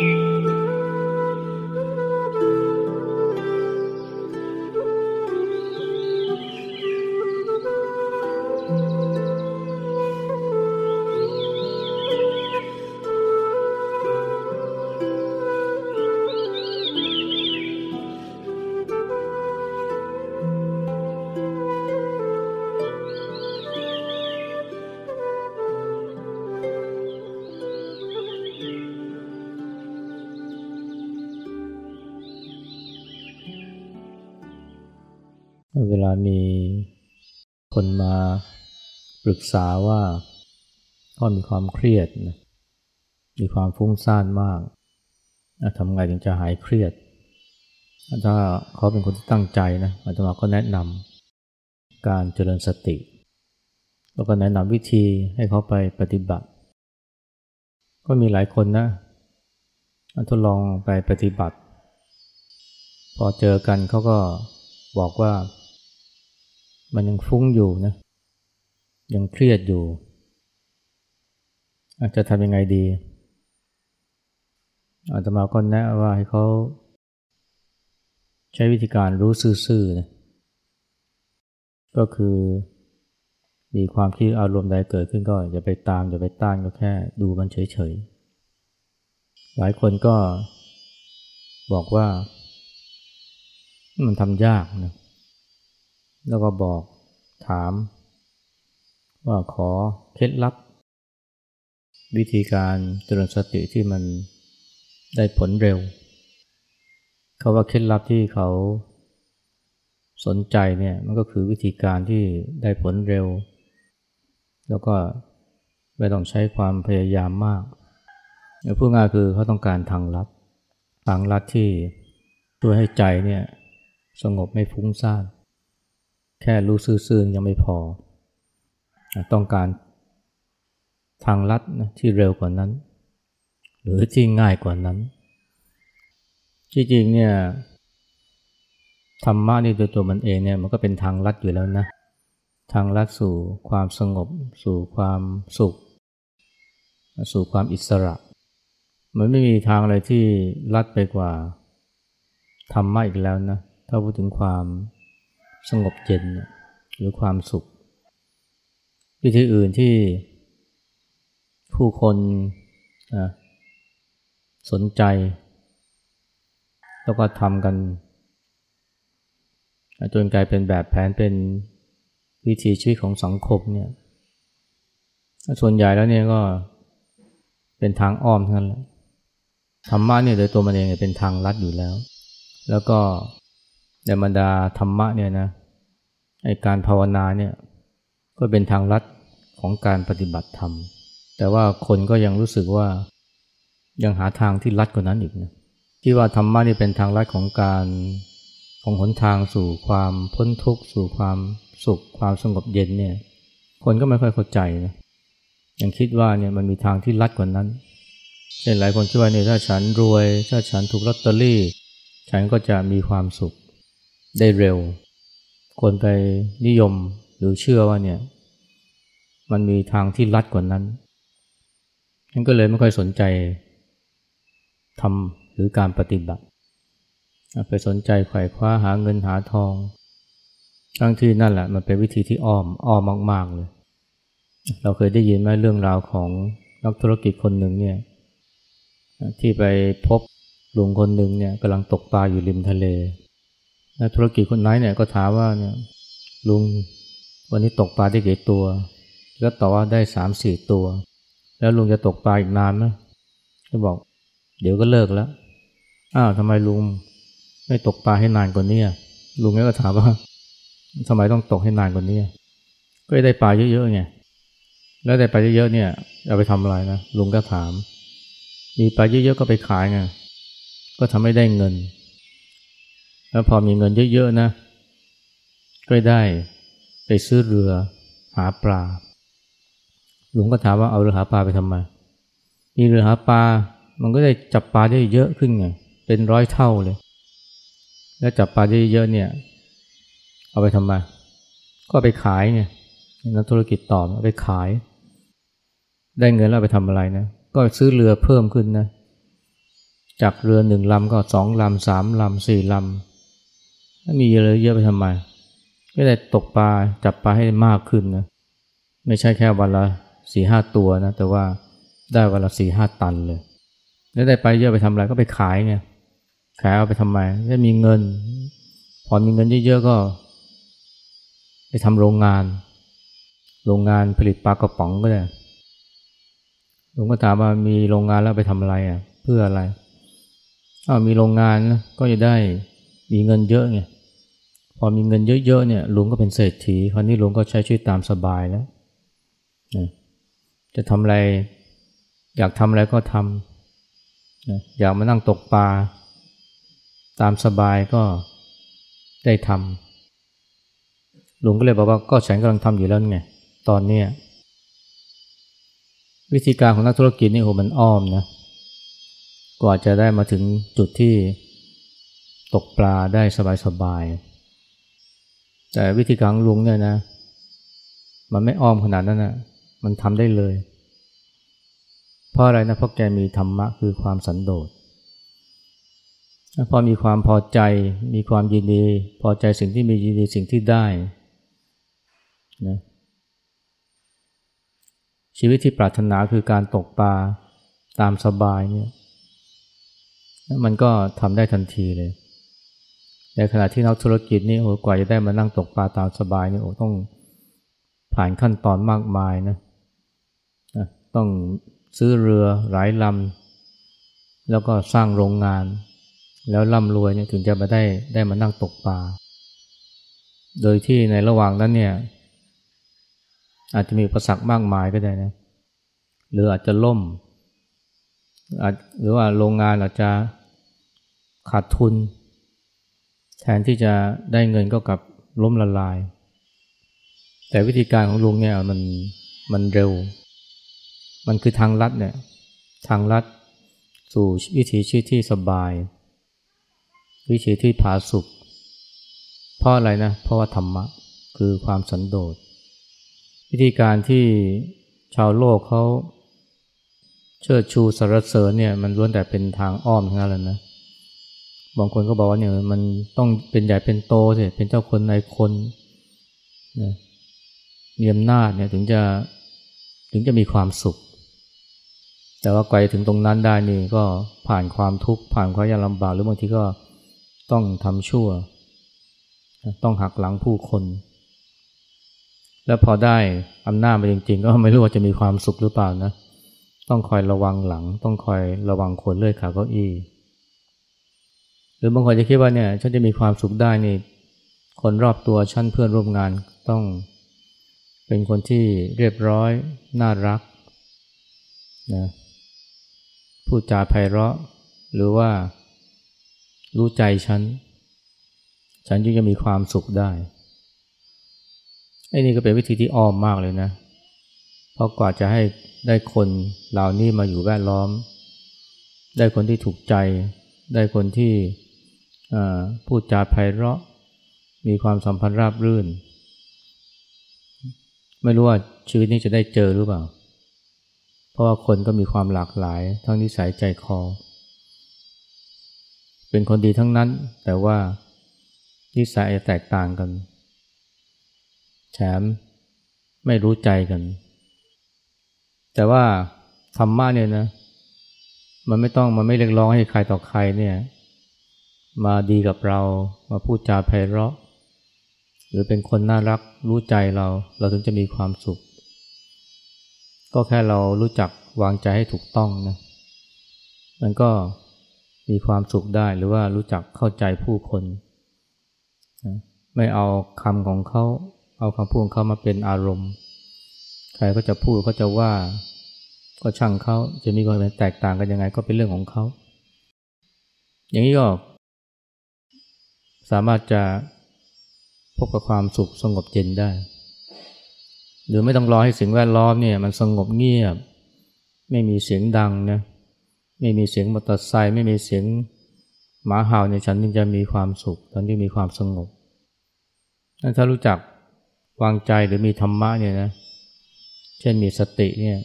เรึกษาว่าเขามีความเครียดนะมีความฟุ้งซ่านมากทำไงถึงจะหายเครียด ถ้าเขาเป็นคนที่ตั้งใจนะอาจารย์ก็แนะนำการเจริญสติ แล้วก็แนะนำวิธีให้เขาไปปฏิบัติ ก็มีหลายคนนะทดลองไปปฏิบัติ พอเจอกันเขาก็บอกว่ามันยังฟุ้งอยู่นะ ยังเครียดอยู่ อาจจะทำยังไงดี อาตมาก็แนะว่าให้เขาใช้วิธีการรู้ซื่อๆนะก็คือมีความคิดอารมณ์ใดเกิดขึ้นก็อย่าไปตามอย่าไปต้านก็แค่ดูมันเฉยๆ หลายคนก็บอกว่ามันทำยากนะแล้วก็บอกถาม ว่าขอเคล็ดลับ วิธีการเจริญสติที่มันได้ผลเร็ว เขาว่าเคล็ดลับที่เขาสนใจเนี่ยมันก็คือวิธีการที่ได้ผลเร็ว แล้วก็ไม่ต้องใช้ความพยายามมากพูดง่ายคือเขาต้องการทางลัดทางลัดที่ช่วยให้ใจเนี่ยสงบไม่ฟุ้งซ่าน แค่รู้ซื่อๆยังไม่พอ ต้องการทางลัดนะที่เร็วกว่านั้น หรือที่ง่ายกว่านั้นจริงๆเนี่ยธรรมะนี่โดยตัวมันเองเนี่ยมันก็เป็นทางลัดอยู่แล้วนะ ทางลัดสู่ความสงบ สู่ความสุข สู่ความอิสระ มันไม่มีทางอะไรที่ลัดไปกว่าธรรมะอีกแล้วนะ ถ้าพูดถึงความสงบเย็นหรือความสุข วิธีอื่นที่ผู้คนสนใจ แล้วก็ทำกัน จนกลายเป็นแบบแผนเป็นวิธีชีวิตของสังคมเนี่ยส่วนใหญ่แล้วเนี่ยก็เป็นทางอ้อมทั้งนั้นแหละธรรมะเนี่ยโดยตัวมันเองเป็นทางลัดอยู่แล้ว แล้วก็ในบรรดาธรรมะเนี่ยนะไอการภาวนาเนี่ย ก็เป็นทางลัดของการปฏิบัติธรรม แต่ว่าคนก็ยังรู้สึกว่ายังหาทางที่ลัดกว่านั้นอีกนะที่ว่าธรรมะนี่เป็นทางลัดของการของหนทางสู่ความพ้นทุกข์สู่ความสุขความสงบเย็นเนี่ย คนก็ไม่ค่อยเข้าใจนะยังคิดว่าเนี่ยมันมีทางที่ลัดกว่านั้นเช่นหลายคนคิดว่าเนี่ยถ้าฉันรวย ถ้าฉันถูกลอตเตอรี่ ฉันก็จะมีความสุขได้เร็ว คนไปนิยม หรือเชื่อว่าเนี่ย มันมีทางที่ลัดกว่านั้นนั่นก็เลยไม่ค่อยสนใจทำหรือการปฏิบัติไปสนใจไขว่คว้าหาเงินหาทองทั้งที่นั่นแหละมันเป็นวิธีที่อ้อมอ้อมมาก ๆ เลย เราเคยได้ยินไหมเรื่องราวของนักธุรกิจคนหนึ่งเนี่ยที่ไปพบลุงคนหนึ่งเนี่ยกำลังตกปลาอยู่ริมทะเลนักธุรกิจคนไหนเนี่ยก็ถามว่าเนี่ยลุง วันนี้ตกปลาได้กี่ตัว ก็ตอบว่าได้สามสี่ตัว แล้วลุงจะตกปลาอีกนานไหมก็บอก เดี๋ยวก็เลิกแล้ว อ้าวทำไมลุงไม่ตกปลาให้นานกว่านี้ลุงก็ถามว่าทำไมต้องตกให้นานกว่านี้ก็ได้ปลาเยอะๆไงแล้วได้ปลาเยอะๆเนี่ยเอาไปทำอะไรนะลุงก็ถาม มีปลาเยอะๆก็ไปขายไงก็ทำให้ได้เงิน แล้วพอมีเงินเยอะๆนะก็ได้ ไปซื้อเรือหาปลา หลวงก็ถามว่าเอาเรือหาปลาไปทำไม มีเรือหาปลา มันก็ได้จับปลาได้เยอะขึ้นไง เป็นร้อยเท่าเลย แล้วจับปลาได้เยอะเนี่ย เอาไปทำไม ก็ไปขายไงนักธุรกิจต่อเอาไปขาย ได้เงินแล้วไปทำอะไรนะ ก็ซื้อเรือเพิ่มขึ้นนะ จากเรือหนึ่งลำก็สองลำสามลำสี่ลำมีเยอะเยอะไปทำไม ก็ได้ตกปลาจับปลาให้มากขึ้นนะไม่ใช่แค่วันละสี่ห้าตัวนะแต่ว่าได้วันละสี่ห้าตันเลย แล้วได้ไปเยอะไปทำอะไรก็ไปขายไงขายเอาไปทำไมได้มีเงิน พอมีเงินเยอะๆก็ ไปทำโรงงาน โรงงานผลิตปลากระป๋องก็ได้หลุงก็ถามว่ามีโรงงานแล้วไปทำอะไรอะ เพื่ออะไรอ้าวมีโรงงานนะก็จะได้มีเงินเยอะไง พอมีเงินเยอะๆเนี่ยลุงก็เป็นเศรษฐีคราวนี้ลุงก็ใช้ชีวิตตามสบายแล้วนะจะทำอะไร อยากทำอะไรก็ทำนะอยากมานั่งตกปลาตามสบายก็ได้ทำลุงก็เลยบอกว่าก็ฉันกำลังทำอยู่แล้วไงตอนนี้วิธีการของนักธุรกิจนี่โหมันอ้อมนะกว่าจะได้มาถึงจุดที่ตกปลาได้สบายๆ แต่วิธีการลุงเนี่ยนะ มันไม่อ้อมขนาดนั้นนะมันทำได้เลย เพราะอะไรนะเพราะแกมีธรรมะคือความสันโดษพอมีความพอใจ มีความยินดี พอใจสิ่งที่มียินดีสิ่งที่ได้นะชีวิตที่ปรารถนาคือการตกปลาตามสบายเนี่ยมันก็ทำได้ทันทีเลย ในขณะที่นักธุรกิจนี่โอ้กว่าจะได้มานั่งตกปลาตามสบายนี่โอ้ต้องผ่านขั้นตอนมากมายนะนะต้องซื้อเรือหลายลำแล้วก็สร้างโรงงาน แล้วร่ำรวยเนี่ยถึงจะมาได้ได้มานั่งตกปลา โดยที่ในระหว่างนั้นเนี่ยอาจจะมีประสักมากมายก็ได้นะหรืออาจจะล่มหรือว่าโรงงานอาจจะขาดทุน แทนที่จะได้เงินก็กลับล้มละลาย แต่วิธีการของลุงเนี่ยมันมันเร็ว มันคือทางลัดเนี่ยทางลัดสู่วิถีชีวิตที่สบาย วิถีที่ผาสุกเพราะอะไรนะเพราะว่าธรรมะคือความสันโดษ วิธีการที่ชาวโลกเขาเชิดชูสรรเสริญเนี่ยมันล้วนแต่เป็นทางอ้อมทั้งนั้นเลยนะ บางคนก็บอกว่าเนี่ยมันต้องเป็นใหญ่เป็นโตสิเป็นเจ้าคนในคนนะมีอำนาจเนี่ยถึงจะถึงจะมีความสุข แต่ว่าไกลถึงตรงนั้นได้นี่ก็ผ่านความทุกข์ผ่านความยากลำบากหรือบางทีก็ต้องทำชั่ว ต้องหักหลังผู้คน แล้วพอได้อำนาจมาจริงๆ ก็ไม่รู้ว่าจะมีความสุขหรือเปล่านะ ต้องคอยระวังหลัง ต้องคอยระวังคนเลื่อยขาเก้าอี้ หรือบางคนจะคิดว่าเนี่ยฉันจะมีความสุขได้นี่คนรอบตัวฉันเพื่อนร่วมงานต้องเป็นคนที่เรียบร้อย น่ารักนะพูดจาไพเราะ หรือว่ารู้ใจฉัน ฉันจึงจะมีความสุขได้ไอ้นี่ก็เป็นวิธีที่อ้อมมากเลยนะ เพราะกว่าจะให้ได้คนเหล่านี้มาอยู่แวดล้อม ได้คนที่ถูกใจ ได้คนที่ พูดจาไพเราะ มีความสัมพันธ์ราบรื่น ไม่รู้ว่าชีวิตนี้จะได้เจอหรือเปล่า เพราะว่าคนก็มีความหลากหลาย ทั้งนิสัยใจคอ เป็นคนดีทั้งนั้น แต่ว่านิสัยแตกต่างกัน แถมไม่รู้ใจกัน แต่ว่าธรรมะเนี่ยนะ มันไม่ต้องมันไม่เรียกร้องให้ใครต่อใครเนี่ย มาดีกับเรามาพูดจาไพเราะ หรือเป็นคนน่ารักรู้ใจเรา เราถึงจะมีความสุข ก็แค่เรารู้จักวางใจให้ถูกต้องนะมันก็มีความสุขได้หรือว่ารู้จักเข้าใจผู้คนไม่เอาคำของเขา เอาคำพูดของเขามาเป็นอารมณ์ ใครก็จะพูดก็จะว่า ก็ช่างเขาจะมีความแตกต่างกันยังไงก็เป็นเรื่องของเขา อย่างนี้ก็ สามารถจะพบกับความสุขสงบเย็นได้ หรือไม่ต้องรอให้สิ่งแวดล้อมเนี่ยมันสงบเงียบ ไม่มีเสียงดังนะไม่มีเสียงมอเตอร์ไซค์ไม่มีเสียงหมาเห่าในฉันจึงจะมีความสุขตอนที่มีความสงบถ้ารู้จักวางใจหรือมีธรรมะเนี่ยนะเช่นมีสติเนี่ย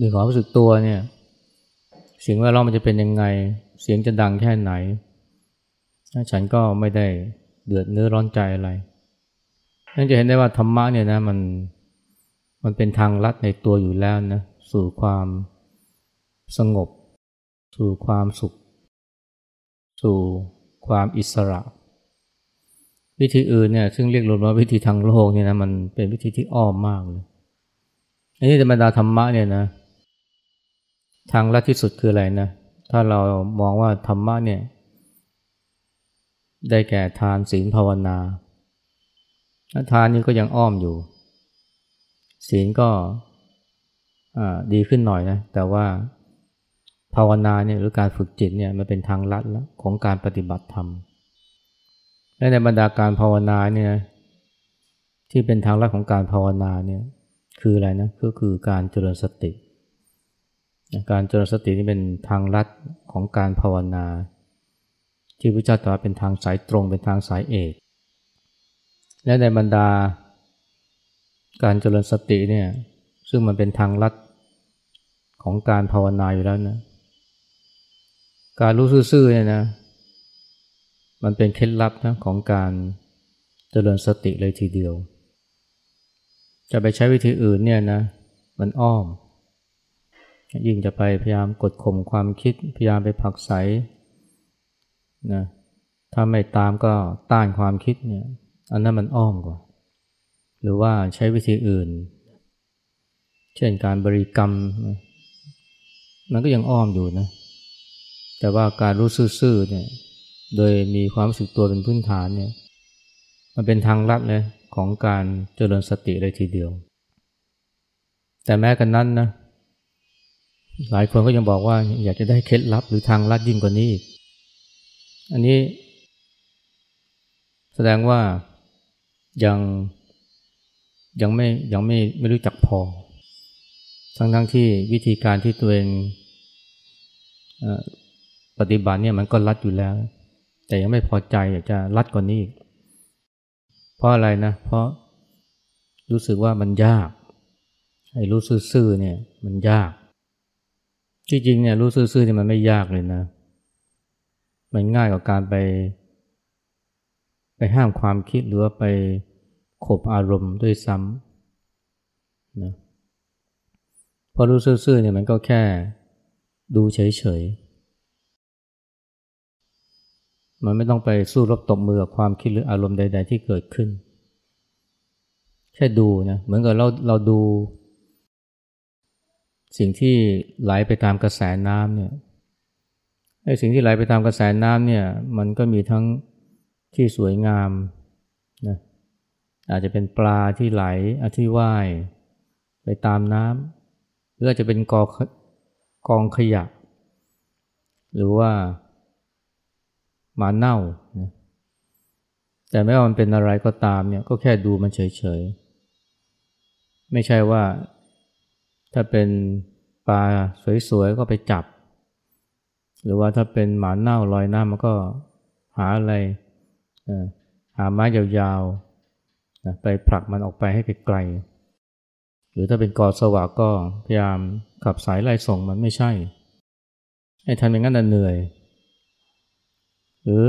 มีความรู้สึกตัวเนี่ยเสิ่งแวดล้อมมันจะเป็นยังไง เสียงจะดังแค่ไหน ฉันก็ไม่ได้เดือดเนื้อร้อนใจอะไรนั่นจะเห็นได้ว่าธรรมะเนี่ยนะมันมันเป็นทางลัดในตัวอยู่แล้วนะสู่ความสงบ สู่ความสุข สู่ความอิสระ วิธีอื่นเนี่ยซึ่งเรียกรวมว่าวิธีทางโลกเนี่ยนะมันเป็นวิธีที่อ้อมมากเลยอันนี้ธรรมดาธรรมะเนี่ยนะทางลัดที่สุดคืออะไรนะถ้าเรามองว่าธรรมะเนี่ย ได้แก่ทานศีลภาวนา ทานนี้ก็ยังอ้อมอยู่ ศีลก็ดีขึ้นหน่อยนะ แต่ว่าภาวนาเนี่ยหรือการฝึกจิตเนี่ยมันเป็นทางลัดแล้วของการปฏิบัติธรรม และในบรรดาการภาวนาเนี่ยที่เป็นทางลัดของการภาวนาเนี่ยคืออะไรนะก็คือการเจริญสติ การเจริญสตินี่เป็นทางลัดของการภาวนา ที่พระเจ้าตรัสเป็นทางสายตรงเป็นทางสายเอก และในบรรดา การเจริญสติเนี่ยซึ่งมันเป็นทางลัดของการภาวนาอยู่แล้วนะการรู้ซื่อๆเนี่ยนะมันเป็นเคล็ดลับนะของการเจริญสติเลยทีเดียว จะไปใช้วิธีอื่นเนี่ยนะมันอ้อม ยิ่งจะไปพยายามกดข่มความคิด พยายามไปผักใส นะถ้าไม่ตามก็ต้านความคิดเนี่ย อันนั้นมันอ้อมกว่า หรือว่าใช้วิธีอื่น เช่นการบริกรรม มันก็ยังอ้อมอยู่นะ แต่ว่าการรู้ซื่อๆเนี่ย โดยมีความรู้สึกตัวเป็นพื้นฐานเนี่ย มันเป็นทางลัดเลยของการเจริญสติเลยทีเดียว แต่แม้กันนั้นนะ หลายคนก็ยังบอกว่าอยากจะได้เคล็ดลับหรือทางลัดยิ่งกว่านี้อีก อันนี้ แสดงว่ายังยังไม่ยังไม่ไม่รู้จักพอ ทั้งทั้งที่วิธีการที่ตัวเองปฏิบัติเนี่ยมันก็รัดอยู่แล้ว แต่ยังไม่พอใจอยากจะรัดกว่านี้อีก เพราะอะไรนะ เพราะรู้สึกว่ามันยากไอ้รู้ซื่อๆเนี่ยมันยากจริงๆเนี่ยรู้ซื่อๆเนี่ยมันไม่ยากเลยนะ มันง่ายกว่าการไป ไปห้ามความคิดหรือว่าไปขบอารมณ์ด้วยซ้ำนะพอรู้ซื่อๆเนี่ยมันก็แค่ดูเฉยๆ มันไม่ต้องไปสู้รบตบมือกับความคิดหรืออารมณ์ใด ๆ ที่เกิดขึ้น แค่ดูนะเหมือนกับเราเราดู สิ่งที่ไหลไปตามกระแสน้ำเนี่ย ไอ้สิ่งที่ไหลไปตามกระแสน้ำเนี่ย มันก็มีทั้งที่สวยงามนะอาจจะเป็นปลาที่ไหลอาที่ว่ายไปตามน้ำหรืออาจจะเป็นกองกองขยะ หรือว่าหมาเน่านะแต่ไม่ว่ามันเป็นอะไรก็ตามเนี่ยก็แค่ดูมันเฉยๆ ไม่ใช่ว่าถ้าเป็นปลาสวยๆ ก็ไปจับ หรือว่าถ้าเป็นหมาเน่าลอยน้ำมันก็หาอะไรหาไม้ยาวๆไปผลักมันออกไปให้ไกลๆหรือถ้าเป็นกอสวะก็พยายามขับสายไล่ส่งมันไม่ใช่ ให้ทำอย่างนั้นเหนื่อย หรือ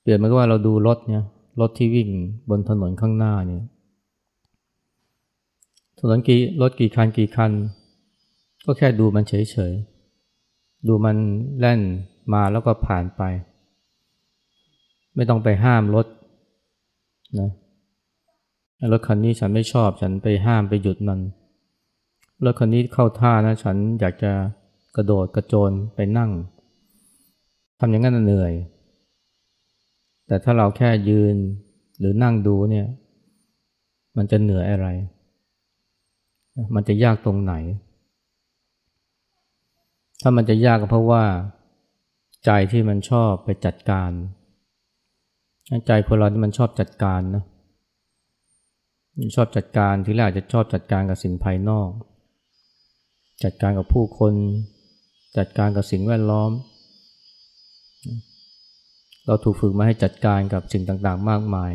เปลี่ยนมันก็ว่าเราดูรถเนี่ยรถที่วิ่งบนถนนข้างหน้าเนี่ยถนนกี่รถกี่คันกี่คัน ก็แค่ดูมันเฉยๆ ดูมันแล่นมาแล้วก็ผ่านไป ไม่ต้องไปห้ามรถนะรถคันนี้ฉันไม่ชอบฉันไปห้ามไปหยุดมันรถคันนี้เข้าท่านะฉันอยากจะกระโดดกระโจนไปนั่งทำอย่างนั้นเหนื่อย แต่ถ้าเราแค่ยืนหรือนั่งดูเนี่ย มันจะเหนื่อยอะไร มันจะยากตรงไหน ถ้ามันจะยากก็เพราะว่า ใจที่มันชอบไปจัดการใจคนเราที่มันชอบจัดการนะชอบจัดการทีแรกจะชอบจัดการกับสิ่งภายนอก จัดการกับผู้คน จัดการกับสิ่งแวดล้อม เราถูกฝึกมาให้จัดการกับสิ่งต่างๆ มากมาย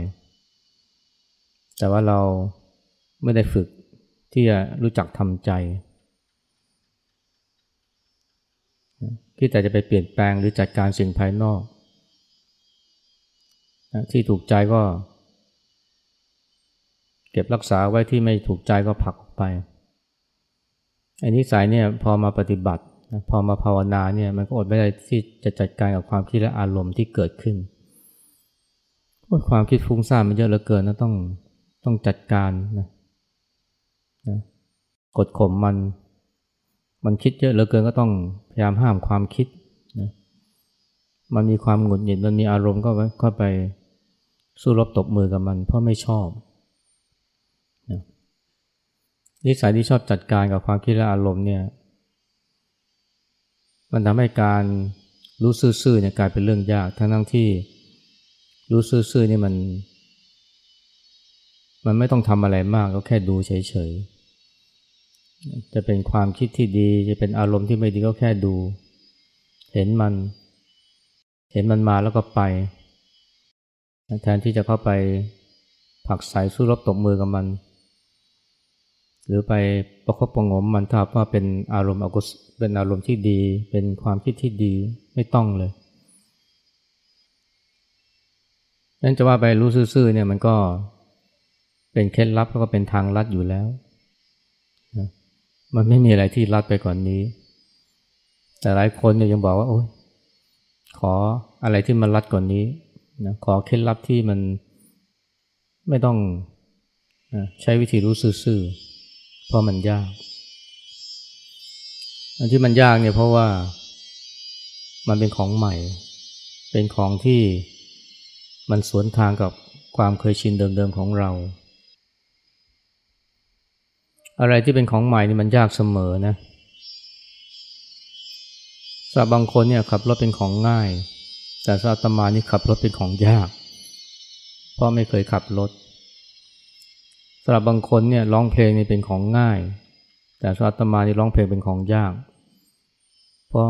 แต่ว่าเราไม่ได้ฝึกที่จะรู้จักทำใจ คิดแต่จะไปเปลี่ยนแปลงหรือจัดการสิ่งภายนอก ที่ถูกใจก็ เก็บรักษาไว้ที่ไม่ถูกใจก็ผลักออกไปอันนี้สายเนี่ยพอมาปฏิบัติพอมาภาวนาเนี่ยมันก็อดไม่ได้ที่จะจัดการกับความคิดและอารมณ์ที่เกิดขึ้นความคิดฟุ้งซ่านมันเยอะเหลือเกินนะต้องต้องจัดการนะนะกดข่มมัน มันคิดเยอะเหลือเกินก็ต้องพยายามห้ามความคิดนะมันมีความหงุดหงิดมันมีอารมณ์ก็ไปก็ไปสู้รบตบมือกับมัน เพราะไม่ชอบนะนิสัยที่ชอบจัดการกับความคิดและอารมณ์เนี่ย มันทำให้การรู้ซื่อๆเนี่ยกลายเป็นเรื่องยาก ทั้งทั้งที่รู้ซื่อๆนี่มัน มันไม่ต้องทำอะไรมากก็แค่ดูเฉยๆ จะเป็นความคิดที่ดี จะเป็นอารมณ์ที่ไม่ดีก็แค่ดู เห็นมัน เห็นมันมาแล้วก็ไป แทนที่จะเข้าไปผักใส่สู้รบตบมือกับมัน หรือไปประคบประงมมันถ้าว่าเป็นอารมณ์อกุศเป็นอารมณ์ที่ดี เป็นความคิดที่ดีไม่ต้องเลยนั้นจะว่าไปรู้ซื่อๆเนี่ยมันก็เป็นเคล็ดลับแล้วก็เป็นทางลัดอยู่แล้ว มันไม่มีอะไรที่ลัดไปกว่านนี้ แต่หลายคนเนี่ยยังบอกว่า โอ้ยขออะไรที่มันลัดกว่านนี้นะขอเคล็ดลับที่มันไม่ต้องนะใช้วิธีรู้ซื่อๆเพราะมันยาก อันที่มันยากเนี่ยเพราะว่ามันเป็นของใหม่ เป็นของที่มันสวนทางกับความเคยชินเดิมๆของเรา อะไรที่เป็นของใหม่นี่มันยากเสมอนะสำหรับบางคนเนี่ยขับรถเป็นของง่าย แต่สำหรับตมานี่ขับรถเป็นของยาก เพราะไม่เคยขับรถสำหรับบางคนเนี่ยร้องเพลงนี่เป็นของง่าย แต่สำหรับตมานี่ร้องเพลงเป็นของยาก เพราะ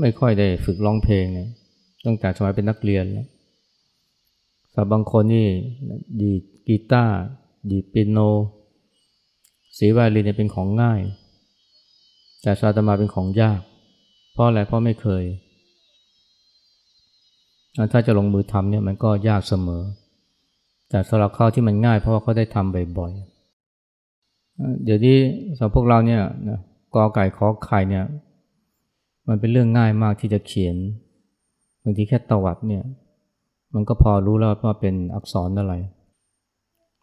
ไม่ค่อยได้ฝึกร้องเพลงเนี่ยตั้งแต่สมัยเป็นนักเรียนแล้วสำบางคนนี่ดีกีตาร์ดีปิโน สีวโอลินเนี่ยเป็นของง่าย แต่ซาตมาเป็นของยาก เพราะอะไรเพราะไม่เคย ถ้าจะลงมือทำเนี่ยมันก็ยากเสมอ แต่สำหรับเขาที่มันง่าย เพราะว่าเขาได้ทำบ่อยๆเดี๋ยวนี้สำหรับพวกเราเนี่ยกอไก่ขอไข่เนี่ย มันเป็นเรื่องง่ายมากที่จะเขียนบางทีแค่ตวัดเนี่ย มันก็พอรู้แล้วว่าเป็นอักษรอะไร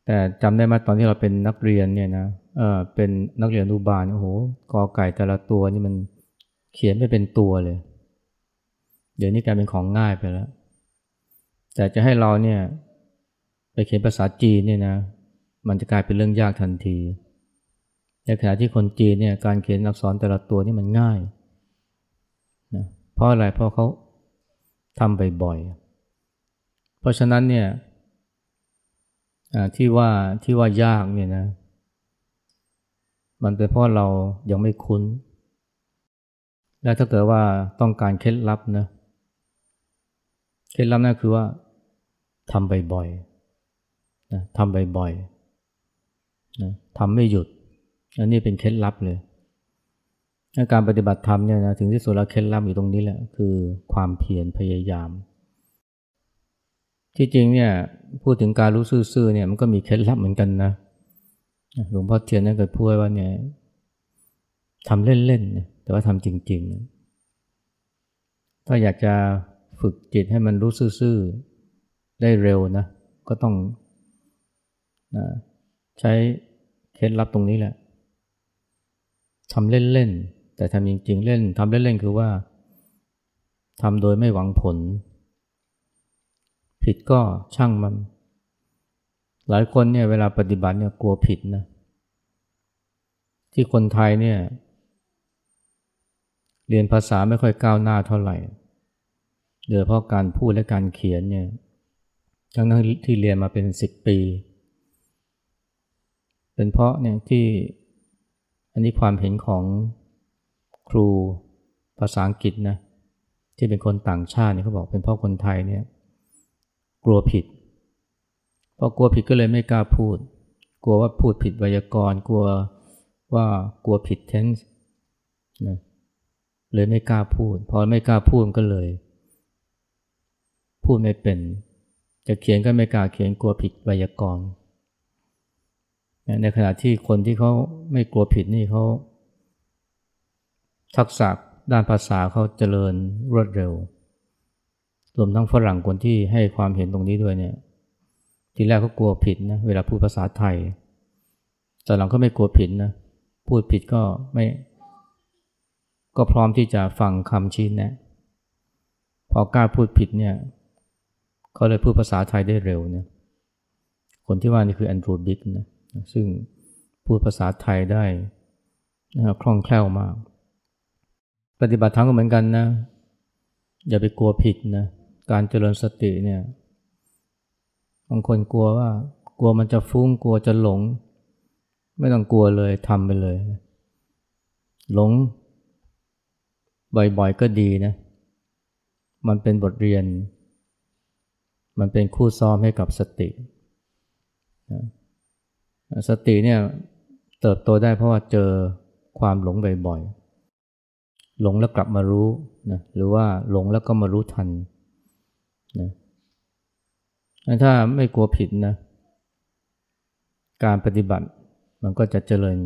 แต่จำได้ไหมตอนที่เราเป็นนักเรียนเนี่ยนะ เออเป็นนักเรียนอนุบาลโอ้โหกอไก่แต่ละตัวนี่มันเขียนไม่เป็นตัวเลย เดี๋ยวนี้กลายเป็นของง่ายไปแล้ว แต่จะให้เราเนี่ยไปเขียนภาษาจีนเนี่ยนะ มันจะกลายเป็นเรื่องยากทันที ในขณะที่คนจีนเนี่ยการเขียนอักษรแต่ละตัวนี่มันง่ายนะเพราะอะไรเพราะเขาทำบ่อยๆเพราะฉะนั้นเนี่ยที่ว่าที่ว่ายากเนี่ยนะ มันเป็นเพราะเรายังไม่คุ้น และถ้าเกิดว่าต้องการเคล็ดลับนะเคล็ดลับนั่นคือว่าทำบ่อยๆนะทำบ่อยๆนะทำไม่หยุด อันนี้เป็นเคล็ดลับเลยการปฏิบัติธรรมเนี่ยนะถึงที่สุดแล้วเคล็ดลับอยู่ตรงนี้แหละคือความเพียรพยายาม ที่จริงเนี่ยพูดถึงการรู้ซื่อๆเนี่ยมันก็มีเคล็ดลับเหมือนกันนะ หลวงพ่อเทียนนั่นเคยพูดว่าเนี่ยทำเล่นๆแต่ว่าทำจริงๆ ถ้าอยากจะฝึกจิตให้มันรู้ซื่อๆ ได้เร็วนะ ก็ต้องนะใช้เคล็ดลับตรงนี้แหละทำเล่นๆ แต่ทำจริงๆ เล่นทำเล่นๆ คือว่าทำโดยไม่หวังผล ผิดก็ช่างมัน หลายคนเนี่ยเวลาปฏิบัติเนี่ยกลัวผิดนะที่คนไทยเนี่ย เรียนภาษาไม่ค่อยก้าวหน้าเท่าไหร่โดยเพราะการพูดและการเขียนเนี่ยทั้งนั้นที่เรียนมาเป็นสิบปี เป็นเพราะเนี่ยที่อันนี้ความเห็นของครูภาษาอังกฤษนะที่เป็นคนต่างชาติเนี่ยเขาบอกเป็นเพราะคนไทยเนี่ยกลัวผิด พอกลัวผิดก็เลยไม่กล้าพูด กลัวว่าพูดผิดไวยากรณ์ กลัวว่ากลัวผิดเทนส์นะเลยไม่กล้าพูด พอไม่กล้าพูดก็เลย พูดไม่เป็น จะเขียนก็ไม่กล้าเขียนกลัวผิดไวยากรณ์ในขณะที่คนที่เขาไม่กลัวผิดนี่เขาทักษะด้านภาษาเขาเจริญรวดเร็ว รวมทั้งฝรั่งคนที่ให้ความเห็นตรงนี้ด้วยเนี่ย ทีแรกเขากลัวผิดนะเวลาพูดภาษาไทย แต่หลังก็ไม่กลัวผิดนะ พูดผิดก็ไม่ ก็พร้อมที่จะฟังคำชี้แนะพอกล้าพูดผิดเนี่ยเขาเลยพูดภาษาไทยได้เร็วเนี่ยคนที่ว่านี่คือแอนดรูว์บิ๊กนะซึ่งพูดภาษาไทยได้นะคล่องแคล่วมาก ปฏิบัติธรรมก็เหมือนกันนะ อย่าไปกลัวผิดนะ การเจริญสติเนี่ยางคนกลัวว่ากลัวมันจะฟุ้งกลัวจะหลง ไม่ต้องกลัวเลยทำไปเลย หลงบ่อยๆก็ดีนะ มันเป็นบทเรียน มันเป็นคู่ซ้อมให้กับสติ สติเนี่ยเติบโตได้เพราะว่าเจอความหลงบ่อยๆ หลงแล้วกลับมารู้นะหรือว่าหลงแล้วก็มารู้ทันนะ ถ้าไม่กลัวผิดนะ การปฏิบัติมันก็จะเจริญ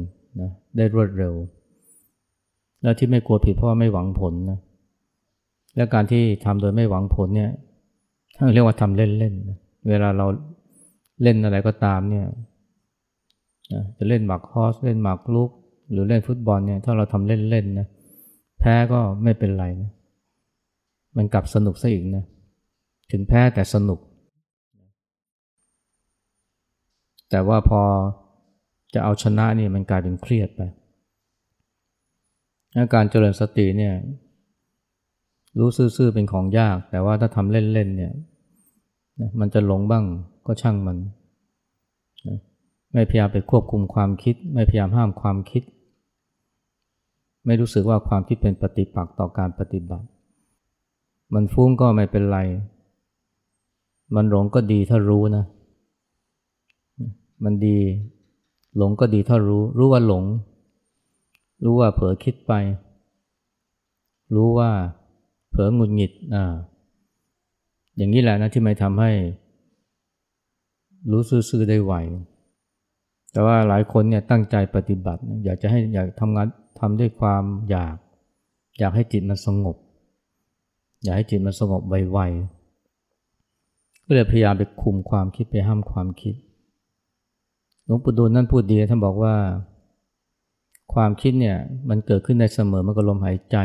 นะได้รวดเร็ว แล้วที่ไม่กลัวผิดเพราะไม่หวังผลนะและการที่ทำโดยไม่หวังผลเนี่ยเรียกว่าทำเล่นๆนะเวลาเราเล่นอะไรก็ตามเนี่ยจะเล่นหมากฮอสเล่นหมากลุก หรือเล่นฟุตบอลเนี่ยถ้าเราทำเล่นๆนะแพ้ก็ไม่เป็นไรนะมันกลับสนุกซะอีกนะถึงแพ้แต่สนุก แต่ว่าพอจะเอาชนะนี่มันกลายเป็นเครียดไปการเจริญสติเนี่ยรู้ซื่อๆเป็นของยาก แต่ว่าถ้าทำเล่นๆเนี่ยมันจะหลงบ้างก็ช่างมัน ไม่พยายามไปควบคุมความคิด ไม่พยายามห้ามความคิด ไม่รู้สึกว่าความคิดเป็นปฏิปักษ์ต่อการปฏิบัติ มันฟุ้งก็ไม่เป็นไร มันหลงก็ดีถ้ารู้นะ มันดี หลงก็ดีถ้ารู้ รู้ว่าหลง รู้ว่าเผลอคิดไป รู้ว่าเผลอหงุดหงิดอ่าอย่างนี้แหละนะที่ไม่ทำให้ รู้ซื่อๆได้ไหว แต่ว่าหลายคนเนี่ยตั้งใจปฏิบัติ อยากจะให้อยากทำงานทำด้วยความอยาก อยากให้จิตมันสงบ อยากให้จิตมันสงบไวๆก็เลยพยายามไปคุมความคิดไปห้ามความคิด หลวงปู่ดูลนั่นพูดดีท่านบอกว่า ความคิดเนี่ยมันเกิดขึ้นได้เสมอมันก็ลมหายใจ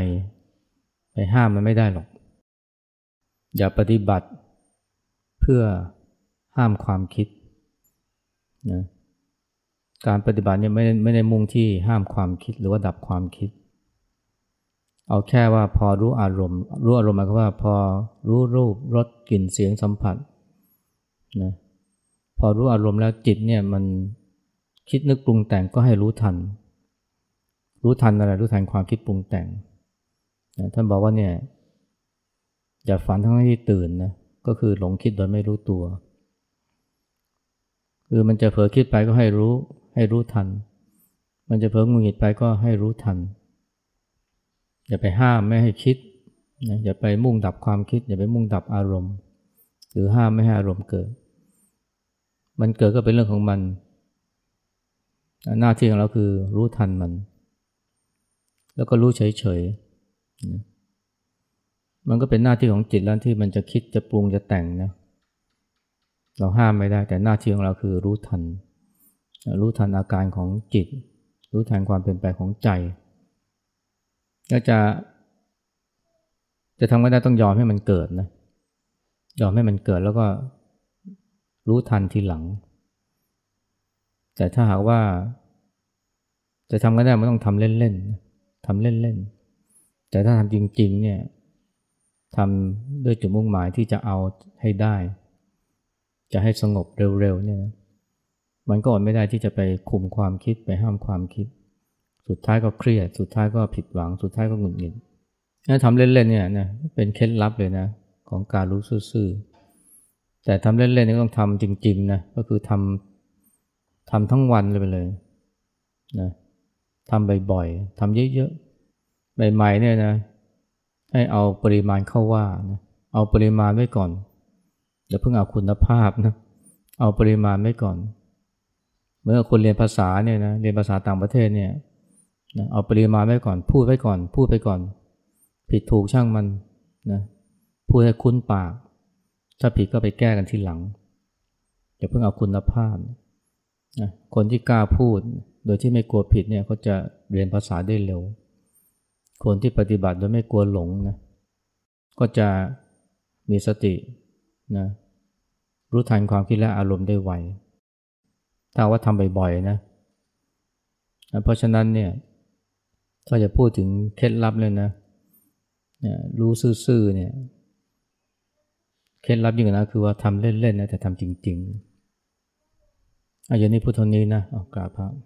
ไปห้ามมันไม่ได้หรอก อย่าปฏิบัติเพื่อห้ามความคิดนะการปฏิบัติเนี่ยไม่ไม่ได้มุ่งที่ห้ามความคิดหรือว่าดับความคิด เอาแค่ว่าพอรู้อารมณ์ รู้อารมณ์หมายความว่าพอรู้รูปรสกลิ่นเสียงสัมผัสนะ พอรู้อารมณ์แล้วจิตเนี่ยมันคิดนึกปรุงแต่งก็ให้รู้ทัน รู้ทันอะไรรู้ทันความคิดปรุงแต่งนะท่านบอกว่าเนี่ยอย่าฝันทั้งที่ตื่นนะก็คือหลงคิดโดยไม่รู้ตัว คือมันจะเผลอคิดไปก็ให้รู้ให้รู้ทัน มันจะเพิ่งงุดหงิดไปก็ให้รู้ทัน อย่าไปห้ามไม่ให้คิดนะอย่าไปมุ่งดับความคิด อย่าไปมุ่งดับอารมณ์ หรือห้ามไม่ให้อารมณ์เกิด มันเกิดก็เป็นเรื่องของมัน หน้าที่ของเราคือรู้ทันมัน แล้วก็รู้เฉยๆ มันก็เป็นหน้าที่ของจิตแล้วที่มันจะคิดจะปรุงจะแต่งนะ เราห้ามไม่ได้ แต่หน้าที่ของเราคือรู้ทัน รู้ทันอาการของจิต รู้ทันความเปลี่ยนแปลงของใจ ก็จะ จะทำไม่ได้ต้องยอมให้มันเกิดนะ ยอมให้มันเกิดแล้วก็ รู้ทันทีหลัง แต่ถ้าหากว่า จะทำก็ได้ไมันต้องทำเล่นๆทำเล่นๆ แต่ถ้าทำจริง ๆ เนี่ยทำด้วยจุดมุ่งหมายที่จะเอาให้ได้ จะให้สงบเร็วๆเนี่ยมันก็อดไม่ได้ที่จะไปคุมความคิดไปห้ามความคิด สุดท้ายก็เครียด สุดท้ายก็ผิดหวัง สุดท้ายก็หงุดหงิดถ้าทำเล่นๆเนี่ยนะเป็นเคล็ดลับเลยนะ ของการรู้ซื่อๆ แต่ทำเล่นๆนี่ต้องทำจริงๆนะก็คือทำทำทั้งวันเลยไปเลยนะทำบ่อยๆทำเยอะๆใหม่ๆเนี่ยนะ ให้เอาปริมาณเข้าว่านะเอาปริมาณไว้ก่อนอย่าเพิ่งเอาคุณภาพนะเอาปริมาณไว้ก่อน เมื่อคนเรียนภาษาเนี่ยนะเรียนภาษาต่างประเทศเนี่ยนะเอาปริมาณไว้ก่อน พูดไว้ก่อน พูดไปก่อน ผิดถูกช่างมันนะพูดให้คุ้นปาก ถ้าผิดก็ไปแก้กันที่หลังอย่าเพิ่งเอาคุณภาพนะคนที่กล้าพูด โดยที่ไม่กลัวผิดเนี่ยเขาจะเรียนภาษาได้เร็ว คนที่ปฏิบัติโดยไม่กลัวหลงนะก็จะมีสตินะรู้ทันความคิดและอารมณ์ได้ไวถ้าว่าทำบ่อยๆนะ เพราะฉะนั้นเนี่ยถ้าจะพูดถึงเคล็ดลับเลยนะรู้ซื่อๆเนี่ย เคล็ดลับยิ่งนะคือว่าทำเล่นๆนะแต่ทำจริง ๆอาเย่างนี้พุทธนี้นะเอากราบพระ